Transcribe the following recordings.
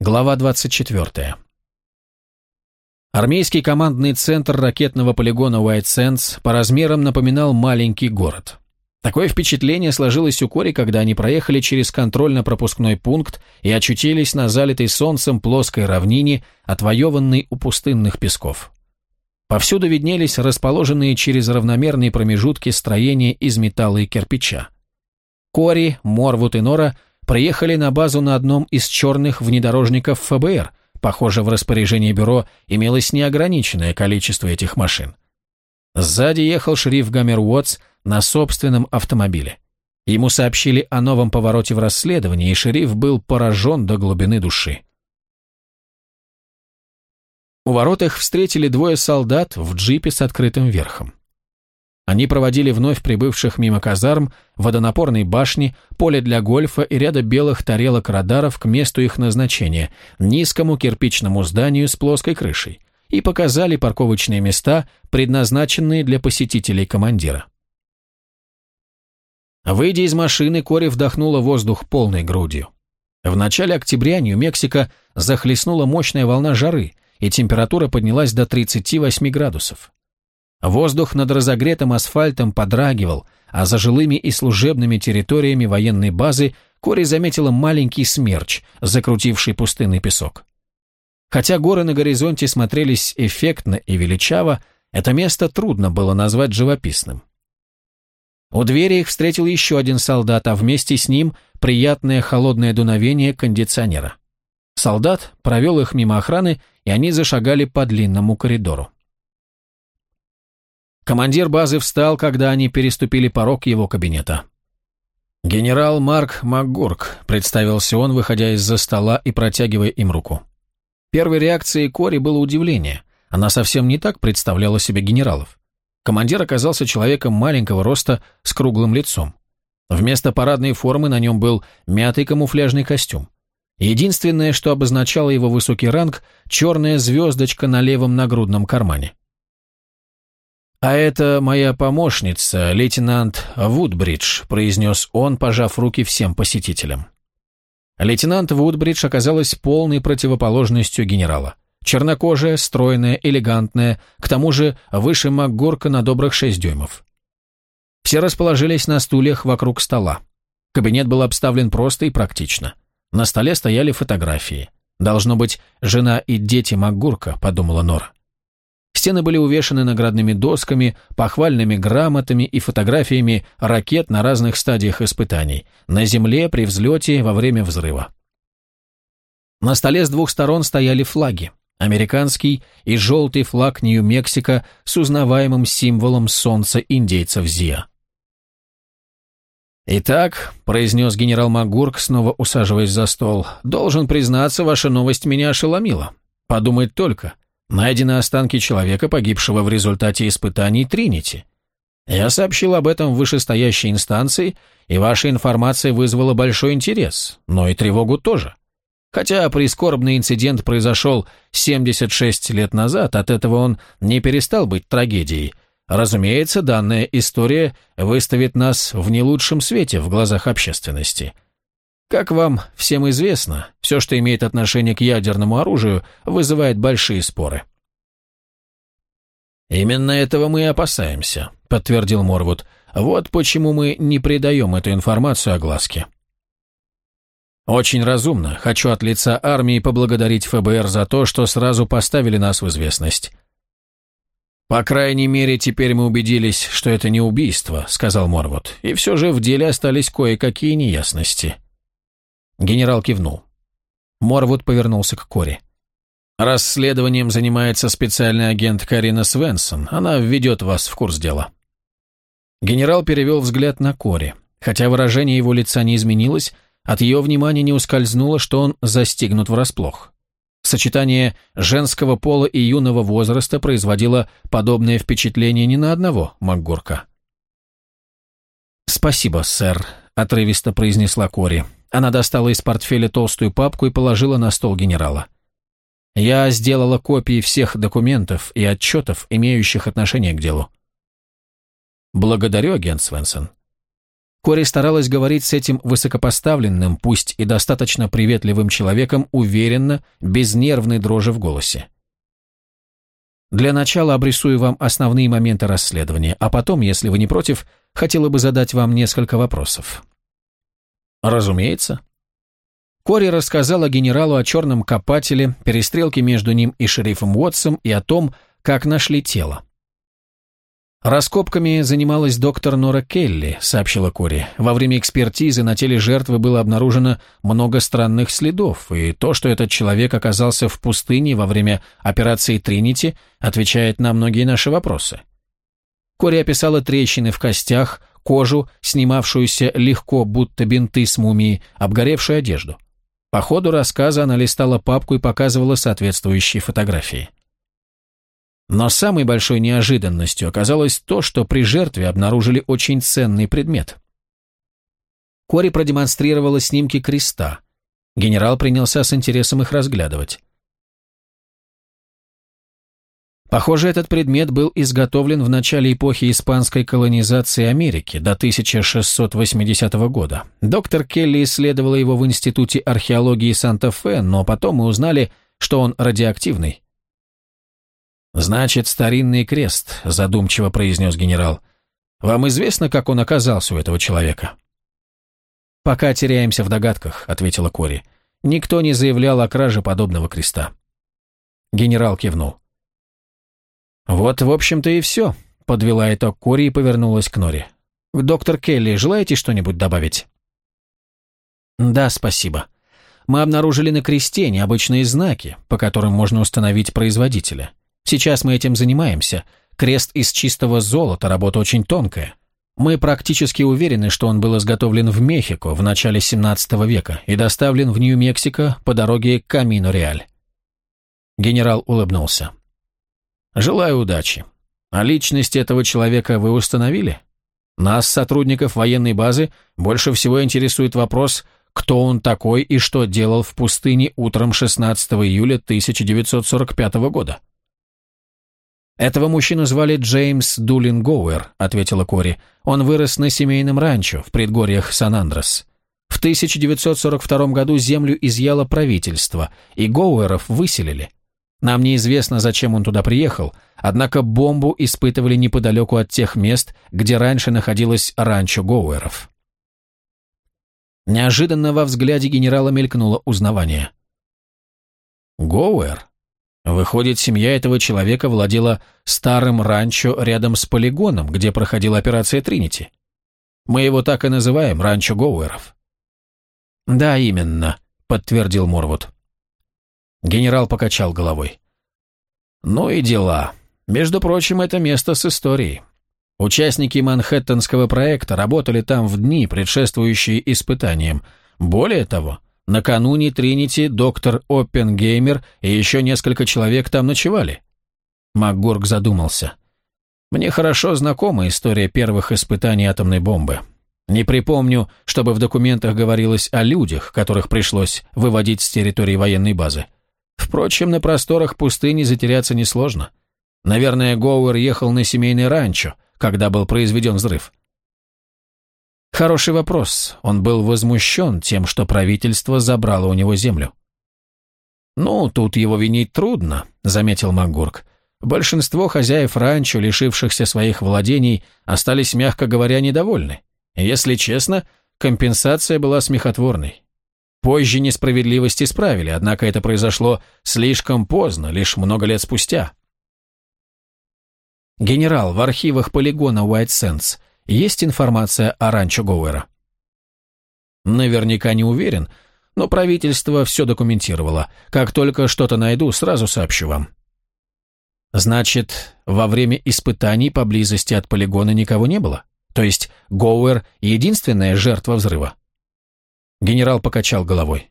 Глава 24. Армейский командный центр ракетного полигона White Sands по размерам напоминал маленький город. Такое впечатление сложилось у Кори, когда они проехали через контрольно-пропускной пункт и очутились на залитой солнцем плоской равнине, отвоеванной у пустынных песков. Повсюду виднелись расположенные через равномерные промежутки строения из металла и кирпича. Кори, Морвуд и Нора – приехали на базу на одном из черных внедорожников ФБР. Похоже, в распоряжении бюро имелось неограниченное количество этих машин. Сзади ехал шериф Гомер Уотс на собственном автомобиле. Ему сообщили о новом повороте в расследовании, и шериф был поражен до глубины души. У ворот их встретили двое солдат в джипе с открытым верхом. Они проводили вновь прибывших мимо казарм, водонапорной башни, поля для гольфа и ряда белых тарелок радаров к месту их назначения, низкому кирпичному зданию с плоской крышей, и показали парковочные места, предназначенные для посетителей командира. Выйдя из машины, Кори вдохнула воздух полной грудью. В начале октября Нью-Мексико захлестнула мощная волна жары, и температура поднялась до 38 градусов. Воздух над разогретым асфальтом подрагивал, а за жилыми и служебными территориями военной базы Кори заметила маленький смерч, закрутивший пустынный песок. Хотя горы на горизонте смотрелись эффектно и величаво, это место трудно было назвать живописным. У двери их встретил еще один солдат, а вместе с ним приятное холодное дуновение кондиционера. Солдат провел их мимо охраны, и они зашагали по длинному коридору. Командир базы встал, когда они переступили порог его кабинета. «Генерал Марк МакГурк», — представился он, выходя из-за стола и протягивая им руку. Первой реакцией Кори было удивление. Она совсем не так представляла себе генералов. Командир оказался человеком маленького роста с круглым лицом. Вместо парадной формы на нем был мятый камуфляжный костюм. Единственное, что обозначало его высокий ранг, черная звездочка на левом нагрудном кармане. «А это моя помощница, лейтенант Вудбридж», произнес он, пожав руки всем посетителям. Лейтенант Вудбридж оказалась полной противоположностью генерала. Чернокожая, стройная, элегантная, к тому же выше МакГорка на добрых шесть дюймов. Все расположились на стульях вокруг стола. Кабинет был обставлен просто и практично. На столе стояли фотографии. «Должно быть, жена и дети МакГурка», — подумала Нора. Стены были увешаны наградными досками, похвальными грамотами и фотографиями ракет на разных стадиях испытаний, на земле, при взлете, во время взрыва. На столе с двух сторон стояли флаги. Американский и желтый флаг Нью-Мексико с узнаваемым символом солнца индейцев Зиа. «Итак», — произнес генерал Магурк, снова усаживаясь за стол, — «должен признаться, ваша новость меня ошеломила. Подумать только, Найдены останки человека, погибшего в результате испытаний Тринити. Я сообщил об этом в вышестоящей инстанции, и ваша информация вызвала большой интерес, но и тревогу тоже. Хотя прискорбный инцидент произошел 76 лет назад, от этого он не перестал быть трагедией. Разумеется, данная история выставит нас в не лучшем свете в глазах общественности – как вам всем известно, все, что имеет отношение к ядерному оружию, вызывает большие споры. «Именно этого мы и опасаемся», — подтвердил Морвуд. «Вот почему мы не придаем эту информацию огласке». «Очень разумно. Хочу от лица армии поблагодарить ФБР за то, что сразу поставили нас в известность». «По крайней мере, теперь мы убедились, что это не убийство», — сказал Морвуд. «И все же в деле остались кое-какие неясности». Генерал кивнул. Морвуд повернулся к Кори. «Расследованием занимается специальный агент Карина Свенсон. Она введет вас в курс дела». Генерал перевел взгляд на Кори. Хотя выражение его лица не изменилось, от ее внимания не ускользнуло, что он застигнут врасплох. Сочетание женского пола и юного возраста производило подобное впечатление ни на одного МакГурка. «Спасибо, сэр», — отрывисто произнесла Кори. Она достала из портфеля толстую папку и положила на стол генерала. «Я сделала копии всех документов и отчетов, имеющих отношение к делу». «Благодарю, агент Свенсон». Кори старалась говорить с этим высокопоставленным, пусть и достаточно приветливым человеком, уверенно, без нервной дрожи в голосе. Для начала обрисую вам основные моменты расследования, а потом, если вы не против, хотела бы задать вам несколько вопросов. Разумеется. Кори рассказала генералу о черном копателе, перестрелке между ним и шерифом Уотсом и о том, как нашли тело. «Раскопками занималась доктор Нора Келли», — сообщила Кори. «Во время экспертизы на теле жертвы было обнаружено много странных следов, и то, что этот человек оказался в пустыне во время операции «Тринити», отвечает на многие наши вопросы». Кори описала трещины в костях, кожу, снимавшуюся легко, будто бинты с мумией, обгоревшую одежду. По ходу рассказа она листала папку и показывала соответствующие фотографии. Но самой большой неожиданностью оказалось то, что при жертве обнаружили очень ценный предмет. Кори продемонстрировала снимки креста. Генерал принялся с интересом их разглядывать. Похоже, этот предмет был изготовлен в начале эпохи испанской колонизации Америки, до 1680 года. Доктор Келли исследовала его в Институте археологии Санта-Фе, но потом мы узнали, что он радиоактивный. «Значит, старинный крест», — задумчиво произнес генерал. «Вам известно, как он оказался у этого человека?» «Пока теряемся в догадках», — ответила Кори. «Никто не заявлял о краже подобного креста». Генерал кивнул. «Вот, в общем-то, и все», — подвела итог Кори и повернулась к Нори. «Доктор Келли, желаете что-нибудь добавить?» «Да, спасибо. Мы обнаружили на кресте необычные знаки, по которым можно установить производителя. Сейчас мы этим занимаемся. Крест из чистого золота, работа очень тонкая. Мы практически уверены, что он был изготовлен в Мехико в начале 17 века и доставлен в Нью-Мексико по дороге Камино-Реаль. Генерал улыбнулся. «Желаю удачи. А личность этого человека вы установили? Нас, сотрудников военной базы, больше всего интересует вопрос, кто он такой и что делал в пустыне утром 16 июля 1945 года. «Этого мужчину звали Джеймс Дулин Гоуэр», — ответила Кори. «Он вырос на семейном ранчо в предгорьях Сан-Андрес. В 1942 году землю изъяло правительство, и Гоуэров выселили. Нам неизвестно, зачем он туда приехал, однако бомбу испытывали неподалеку от тех мест, где раньше находилось ранчо Гоуэров». Неожиданно во взгляде генерала мелькнуло узнавание. «Гоуэр? Выходит, семья этого человека владела старым ранчо рядом с полигоном, где проходила операция Тринити. Мы его так и называем, ранчо Гоуэров. Да, именно, подтвердил Морвуд. Генерал покачал головой. Ну и дела. Между прочим, это место с историей. Участники Манхэттенского проекта работали там в дни, предшествующие испытаниям. Более того, Накануне Тринити доктор Оппенгеймер и еще несколько человек там ночевали. МакГурк задумался. Мне хорошо знакома история первых испытаний атомной бомбы. Не припомню, чтобы в документах говорилось о людях, которых пришлось выводить с территории военной базы. Впрочем, на просторах пустыни затеряться несложно. Наверное, Гоуэр ехал на семейный ранчо, когда был произведен взрыв. Хороший вопрос. Он был возмущен тем, что правительство забрало у него землю. «Ну, тут его винить трудно», — заметил Макгурк. «Большинство хозяев ранчо, лишившихся своих владений, остались, мягко говоря, недовольны. Если честно, компенсация была смехотворной. Позже несправедливость исправили, однако это произошло слишком поздно, лишь много лет спустя». Генерал, в архивах полигона Уайт Сенс есть информация о ранчо Гоуэра? Наверняка не уверен, но правительство все документировало. Как только что-то найду, сразу сообщу вам. Значит, во время испытаний поблизости от полигона никого не было? То есть Гоуэр — единственная жертва взрыва? Генерал покачал головой.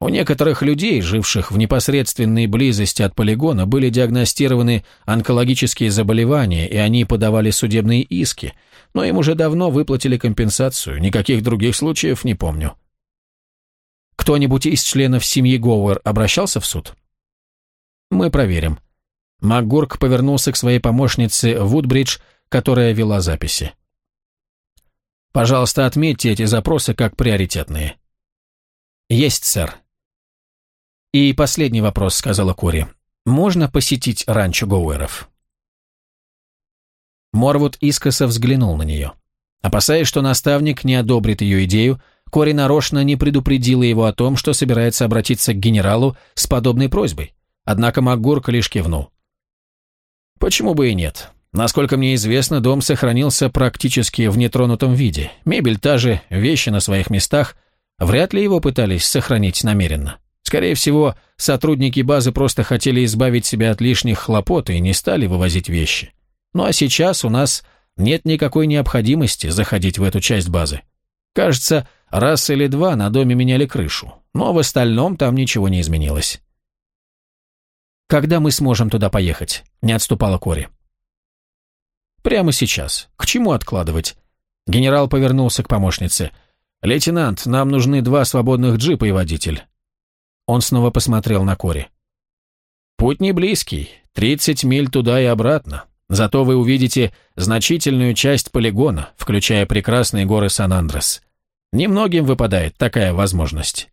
У некоторых людей, живших в непосредственной близости от полигона, были диагностированы онкологические заболевания, и они подавали судебные иски, но им уже давно выплатили компенсацию, никаких других случаев не помню. Кто-нибудь из членов семьи Гоуэр обращался в суд? Мы проверим. МакГурк повернулся к своей помощнице Вудбридж, которая вела записи. Пожалуйста, отметьте эти запросы как приоритетные». «Есть, сэр». «И последний вопрос», — сказала Кори. «Можно посетить ранчо Гоуэров?» Морвуд искоса взглянул на нее. Опасаясь, что наставник не одобрит ее идею, Кори нарочно не предупредила его о том, что собирается обратиться к генералу с подобной просьбой. Однако Макгурк лишь кивнул. «Почему бы и нет? Насколько мне известно, дом сохранился практически в нетронутом виде. Мебель та же, вещи на своих местах. Вряд ли его пытались сохранить намеренно. Скорее всего, сотрудники базы просто хотели избавить себя от лишних хлопот и не стали вывозить вещи. Ну а сейчас у нас нет никакой необходимости заходить в эту часть базы. Кажется, раз или два на доме меняли крышу, но в остальном там ничего не изменилось. «Когда мы сможем туда поехать?» – не отступала Кори. «Прямо сейчас. К чему откладывать?» Генерал повернулся к помощнице. «Лейтенант, нам нужны два свободных джипа и водитель». Он снова посмотрел на Кори. «Путь не близкий, тридцать миль туда и обратно. Зато вы увидите значительную часть полигона, включая прекрасные горы Сан-Андрес. Немногим выпадает такая возможность.